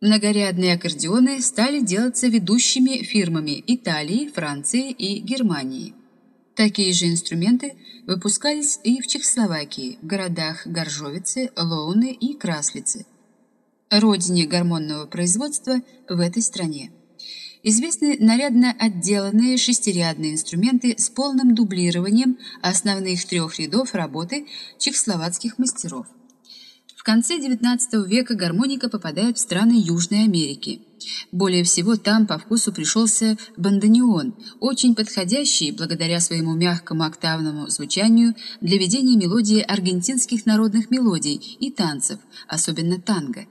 Многорядные аккордеоны стали делаться ведущими фирмами Италии, Франции и Германии. Такие же инструменты выпускались и в Чехословакии, в городах Горжовицы, Лоуны и Краслицы, родине гормонного производства в этой стране. Известны нарядно отделанные шестирядные инструменты с полным дублированием основных трех рядов работы чехословацких мастеров. В конце XIX века гармоника попадает в страны Южной Америки. Более всего там по вкусу пришелся бандонеон, очень подходящий, благодаря своему мягкому октавному звучанию, для ведения мелодии аргентинских народных мелодий и танцев, особенно танго.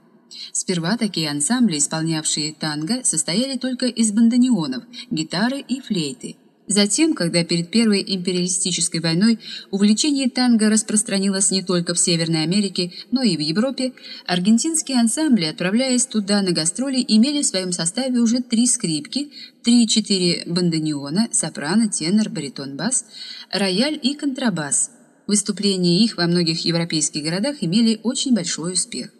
Сперва такие ансамбли, исполнявшие танго, состояли только из бандонеонов, гитары и флейты. Затем, когда перед Первой империалистической войной увлечение танго распространилось не только в Северной Америке, но и в Европе, аргентинские ансамбли, отправляясь туда на гастроли, имели в своем составе уже три скрипки, три-четыре бандонеона, сопрано, тенор, баритон, бас, рояль и контрабас. Выступления их во многих европейских городах имели очень большой успех.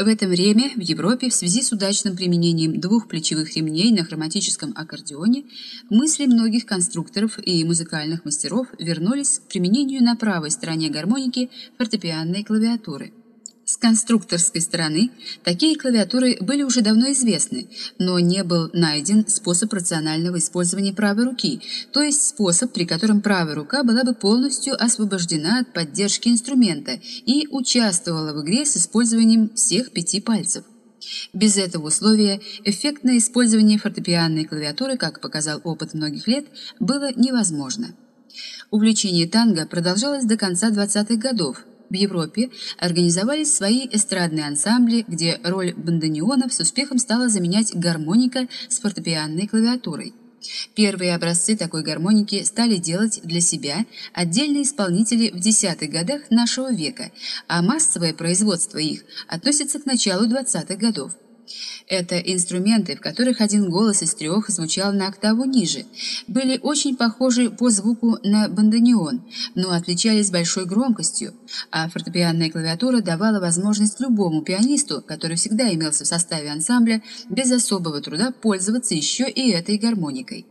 В это время в Европе в связи с удачным применением двух плечевых ремней на хроматическом аккордеоне мысли многих конструкторов и музыкальных мастеров вернулись к применению на правой стороне гармоники фортепианной клавиатуры. С конструкторской стороны такие клавиатуры были уже давно известны, но не был найден способ рационального использования правой руки, то есть способ, при котором правая рука была бы полностью освобождена от поддержки инструмента и участвовала в игре с использованием всех пяти пальцев. Без этого условия эффектное использование фортепианной клавиатуры, как показал опыт многих лет, было невозможно. Увлечение танго продолжалось до конца 20-х годов, в Европе организовались свои эстрадные ансамбли, где роль бандонеонов с успехом стала заменять гармоника с фортепианной клавиатурой. Первые образцы такой гармоники стали делать для себя отдельные исполнители в десятых годах нашего века, а массовое производство их относится к началу 20-х годов. Это инструменты, в которых один голос из трех звучал на октаву ниже, были очень похожи по звуку на бандонеон, но отличались большой громкостью, а фортепианная клавиатура давала возможность любому пианисту, который всегда имелся в составе ансамбля, без особого труда пользоваться еще и этой гармоникой.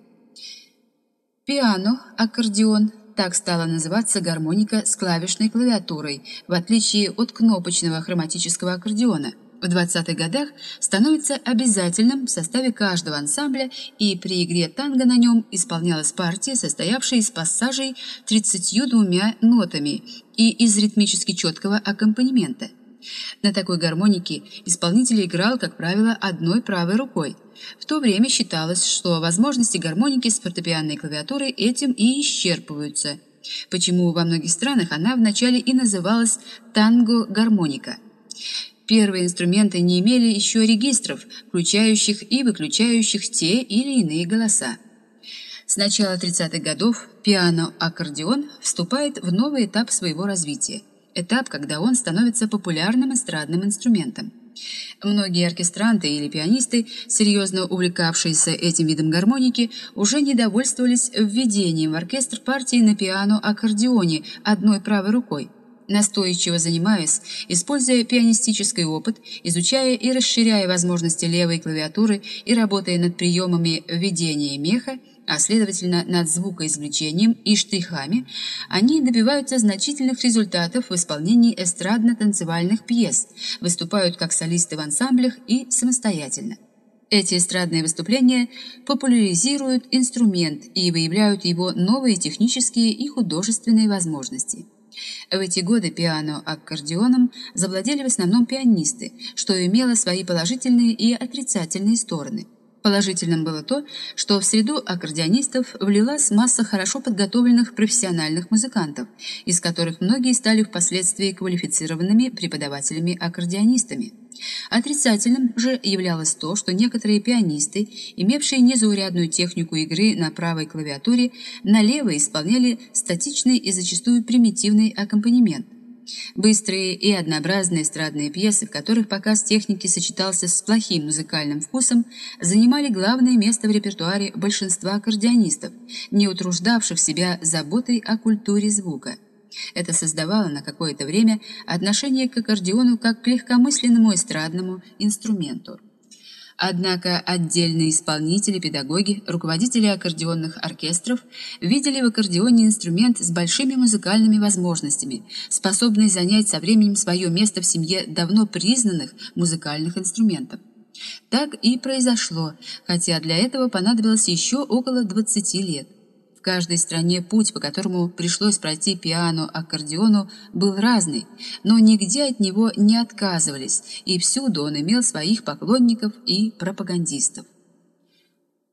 Пиано, аккордеон так стала называться гармоника с клавишной клавиатурой, в отличие от кнопочного хроматического аккордеона – в 20-х годах становится обязательным в составе каждого ансамбля, и при игре танго на нем исполнялась партия, состоявшая из пассажей 32 нотами и из ритмически четкого аккомпанемента. На такой гармонике исполнитель играл, как правило, одной правой рукой. В то время считалось, что возможности гармоники с фортепианной клавиатурой этим и исчерпываются, почему во многих странах она вначале и называлась танго-гармоника. Первые инструменты не имели еще регистров, включающих и выключающих те или иные голоса. С начала 30-х годов пиано-аккордеон вступает в новый этап своего развития. Этап, когда он становится популярным эстрадным инструментом. Многие оркестранты или пианисты, серьезно увлекавшиеся этим видом гармоники, уже не довольствовались введением в оркестр партии на пиано-аккордеоне одной правой рукой настойчиво занимаясь, используя пианистический опыт, изучая и расширяя возможности левой клавиатуры и работая над приемами введения меха, а следовательно над звукоизвлечением и штрихами, они добиваются значительных результатов в исполнении эстрадно-танцевальных пьес, выступают как солисты в ансамблях и самостоятельно. Эти эстрадные выступления популяризируют инструмент и выявляют его новые технические и художественные возможности. В эти годы пиано-аккордеоном завладели в основном пианисты, что имело свои положительные и отрицательные стороны. Положительным было то, что в среду аккордеонистов влилась масса хорошо подготовленных профессиональных музыкантов, из которых многие стали впоследствии квалифицированными преподавателями-аккордеонистами. Отрицательным же являлось то, что некоторые пианисты, имевшие незаурядную технику игры на правой клавиатуре, налево исполняли статичный и зачастую примитивный аккомпанемент. Быстрые и однообразные эстрадные пьесы, в которых показ техники сочетался с плохим музыкальным вкусом, занимали главное место в репертуаре большинства аккордеонистов, не утруждавших себя заботой о культуре звука. Это создавало на какое-то время отношение к аккордеону как к легкомысленному эстрадному инструменту. Однако отдельные исполнители, педагоги, руководители аккордеонных оркестров видели в аккордеоне инструмент с большими музыкальными возможностями, способный занять со временем свое место в семье давно признанных музыкальных инструментов. Так и произошло, хотя для этого понадобилось еще около 20 лет. В каждой стране путь, по которому пришлось пройти пиано-аккордеону, был разный, но нигде от него не отказывались, и всюду он имел своих поклонников и пропагандистов.